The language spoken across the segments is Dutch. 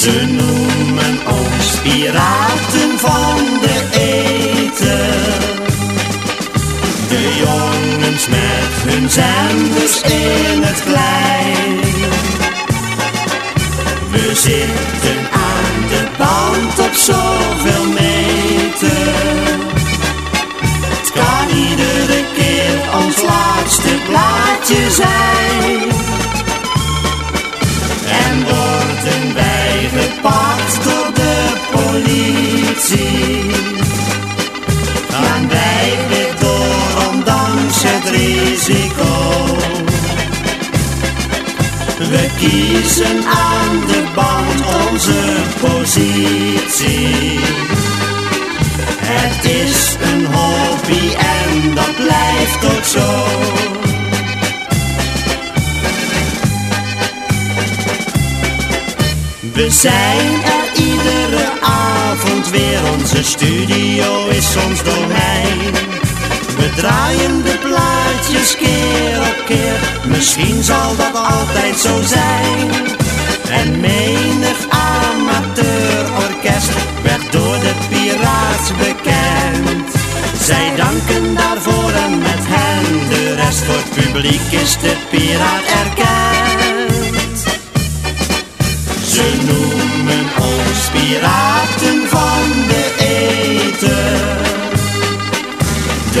Ze noemen ons piraten van de eten. De jongens met hun zenders in het klein. We zitten aan de band op zoveel meter. Het kan iedere keer ons laatste plaatje zijn. Politie. Gaan wij weer door ondanks het risico. We kiezen aan de band onze positie. Het is een hobby en dat blijft ook zo. We zijn weer, onze studio is ons domein. We draaien de plaatjes keer op keer, misschien zal dat altijd zo zijn. En menig amateurorkest werd door de piraats bekend. Zij danken daarvoor en met hen de rest voor het publiek is de piraat erkend.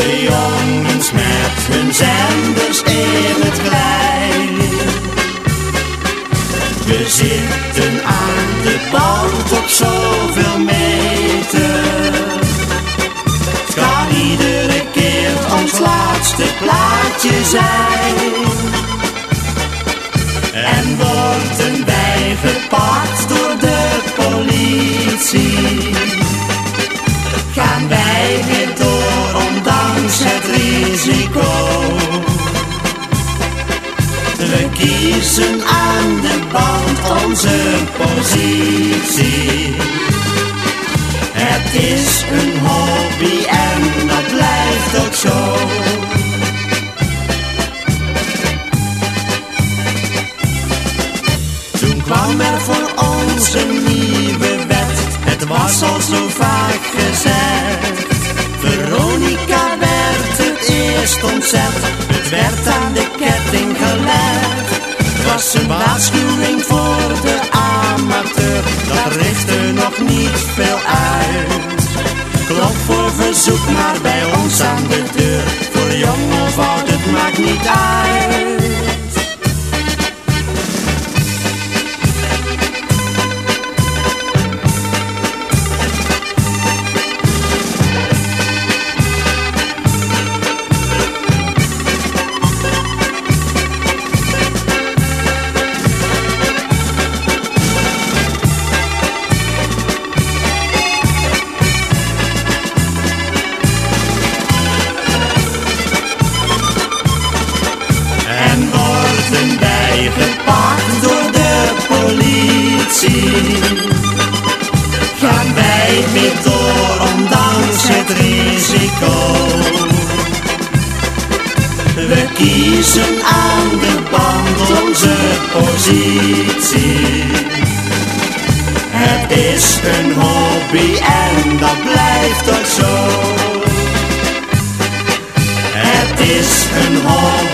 De jongens met hun zenders in het klein. We zitten aan de band op zoveel meter. Het kan iedere keer ons laatste plaatje zijn. En worden wij Het is een hobby en dat blijft ook zo. Toen kwam er voor ons een nieuwe wet, het was al zo vaak gezegd. Veronica werd het eerst ontzet, het werd aan de ketting gelegd. Het was een waarschuwing voor weer door ondanks het risico. We kiezen aan de band onze positie. Het is een hobby en dat blijft ook zo. Het is een hobby